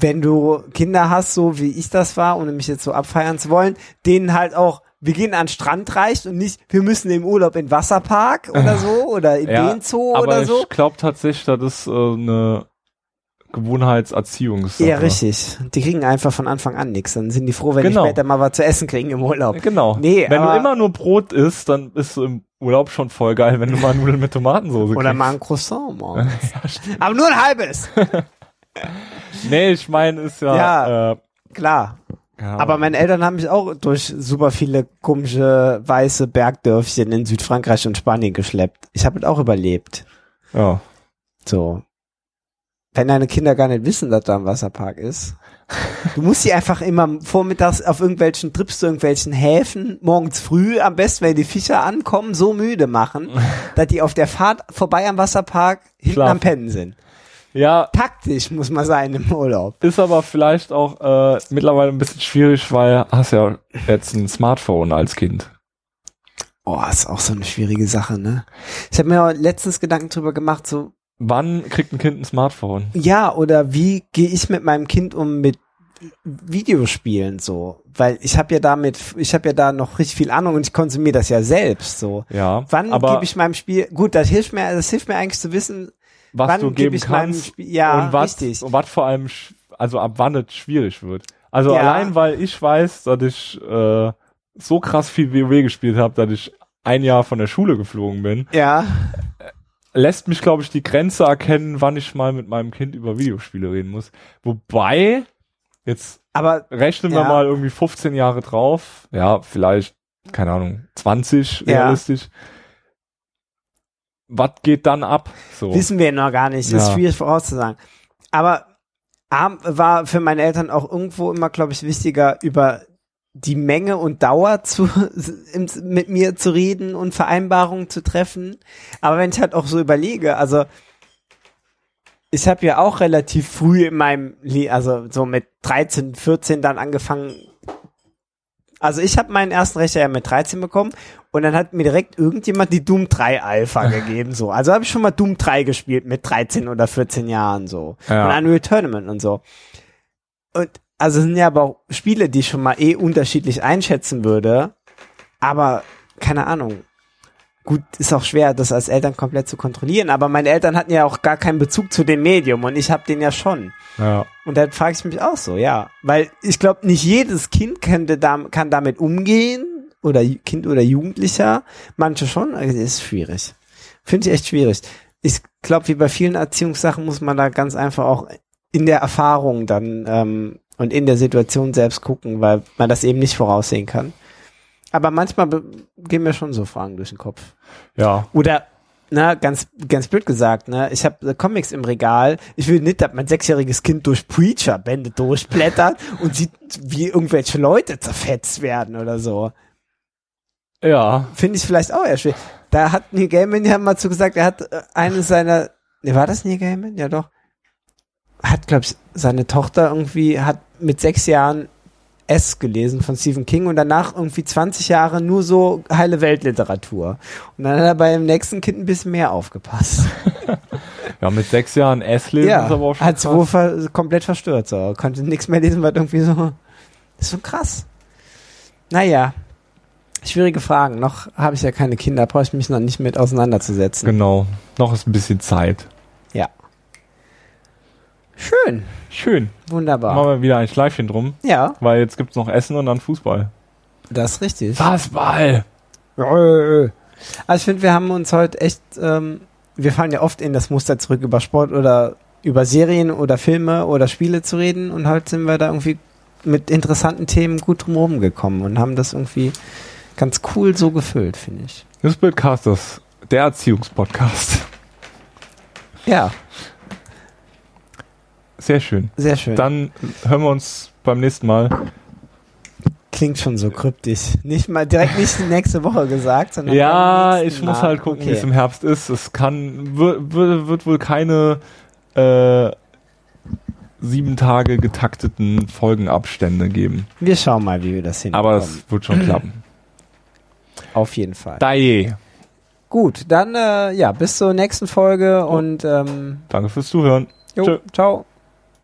wenn du Kinder hast, so wie ich das war, ohne mich jetzt so abfeiern zu wollen, denen halt auch, wir gehen an den Strand reicht und nicht, wir müssen im Urlaub in den Wasserpark oder so oder in Ja, den Zoo aber oder so. ich glaube tatsächlich, das ist äh, eine Gewohnheitserziehungssache. Ja, richtig. Die kriegen einfach von Anfang an nichts. Dann sind die froh, wenn Genau. die später mal was zu essen kriegen im Urlaub. Genau. Nee, wenn du immer nur Brot isst, dann bist du im Urlaub schon voll geil, wenn du mal Nudeln mit Tomatensauce Oder kriegst. mal ein Croissant morgens. Aber nur ein halbes. Nee, ich meine, ist ja, Ja. Äh, Klar. ja Aber meine Eltern haben mich auch durch super viele komische weiße Bergdörfchen in Südfrankreich und Spanien geschleppt. Ich habe es auch überlebt. ja. So. Wenn deine Kinder gar nicht wissen, dass da ein Wasserpark ist. Du musst sie einfach immer vormittags auf irgendwelchen Trips zu irgendwelchen Häfen, morgens früh, am besten, wenn die Fischer ankommen, so müde machen, dass die auf der Fahrt vorbei am Wasserpark hinten Schlafen. am Pennen sind. Ja, Taktisch muss man sein im Urlaub. ist aber vielleicht auch äh, mittlerweile ein bisschen schwierig, weil hast ja jetzt ein Smartphone als Kind. Oh, ist auch so eine schwierige Sache, ne? Ich habe mir auch letztens Gedanken drüber gemacht, so, Wann kriegt ein Kind ein Smartphone? ja, oder wie gehe ich mit meinem Kind um mit Videospielen so? Weil ich habe ja damit, ich habe ja da noch richtig viel Ahnung und ich konsumiere das ja selbst so. Ja, Wann gebe ich meinem Spiel, gut, das hilft mir, das hilft mir eigentlich zu wissen, was wann du gebe geben meinem kannst ja, und was, richtig. und was vor allem, also ab wann es schwierig wird. Also Ja. allein, weil ich weiß, dass ich äh, so krass viel WoW gespielt habe, dass ich ein Jahr von der Schule geflogen bin, Ja, lässt mich, glaube ich, die Grenze erkennen, wann ich mal mit meinem Kind über Videospiele reden muss. Wobei, jetzt aber rechnen wir Ja. mal irgendwie 15 Jahre drauf, ja, vielleicht, keine Ahnung, 20 Ja. realistisch. Was geht dann ab? So. wissen wir noch gar nicht, das ist Ja. schwierig vorauszusagen. Aber war für meine Eltern auch irgendwo immer, glaube ich, wichtiger, über die Menge und Dauer zu, mit mir zu reden und Vereinbarungen zu treffen. Aber wenn ich halt auch so überlege, also ich habe ja auch relativ früh in meinem, also so mit 13, 14 dann angefangen. Also ich habe meinen ersten Rechner ja mit 13 bekommen und dann hat mir direkt irgendjemand die Doom 3 Alpha gegeben so. Also habe ich schon mal Doom 3 gespielt mit 13 oder 14 Jahren so. Ja. Und Unreal Tournament und so. Und also es sind ja aber auch Spiele, die ich schon mal eh unterschiedlich einschätzen würde. Aber keine Ahnung. Gut, ist auch schwer, das als Eltern komplett zu kontrollieren, aber meine Eltern hatten ja auch gar keinen Bezug zu dem Medium und ich habe den ja schon. Ja. Und dann frage ich mich auch so, ja. Weil ich glaube, nicht jedes Kind könnte da, kann damit umgehen oder Kind oder Jugendlicher. Manche schon, also das ist schwierig. Finde ich echt schwierig. Ich glaube, wie bei vielen Erziehungssachen muss man da ganz einfach auch in der Erfahrung dann ähm, und in der Situation selbst gucken, weil man das eben nicht voraussehen kann. Aber manchmal gehen mir schon so Fragen durch den Kopf. Ja. Oder, na, ganz, ganz blöd gesagt, ne, ich habe Comics im Regal. Ich will nicht, dass mein sechsjähriges Kind durch Preacher-Bände durchblättert und sieht, wie irgendwelche Leute zerfetzt werden oder so. Ja. Finde ich vielleicht auch eher schwer. Da hat Neil Gaiman ja mal zu gesagt, er hat äh, eine seiner, ne, war das Neil Gaiman? Ja doch. Hat, glaub ich, seine Tochter irgendwie, hat mit sechs Jahren S gelesen von Stephen King und danach irgendwie 20 Jahre nur so heile Weltliteratur. Und dann hat er beim nächsten Kind ein bisschen mehr aufgepasst. Ja, mit sechs Jahren S lesen ja, ist aber auch schon hat wohl ver komplett verstört. So. Konnte nichts mehr lesen, weil irgendwie so, ist so krass. Naja, schwierige Fragen. Noch habe ich ja keine Kinder, brauche ich mich noch nicht mit auseinanderzusetzen. Genau. Noch ist ein bisschen Zeit. Ja. Schön, Schön. wunderbar. Machen wir wieder ein Schleifchen drum, Ja, weil jetzt gibt's noch Essen und dann Fußball. das ist richtig. Fußball! Also ich finde, wir haben uns heute echt, ähm, wir fallen ja oft in das Muster zurück, über Sport oder über Serien oder Filme oder Spiele zu reden und heute sind wir da irgendwie mit interessanten Themen gut drumherum gekommen und haben das irgendwie ganz cool so gefüllt, finde ich. Newsbildcasters, der Erziehungspodcast. Ja, Sehr schön. sehr schön. Dann hören wir uns beim nächsten Mal. Klingt schon so kryptisch. Nicht mal direkt nicht die nächste Woche gesagt, sondern Ja, ich muss Mal. halt gucken, wie es Okay. im Herbst ist. Es kann, wird, wohl keine äh, sieben Tage getakteten Folgenabstände geben. Wir schauen mal, wie wir das hinbekommen. Aber es wird schon klappen. Auf jeden Fall. Daje. Gut, dann äh, ja, bis zur nächsten Folge und ähm, Danke fürs Zuhören. jo, ciao.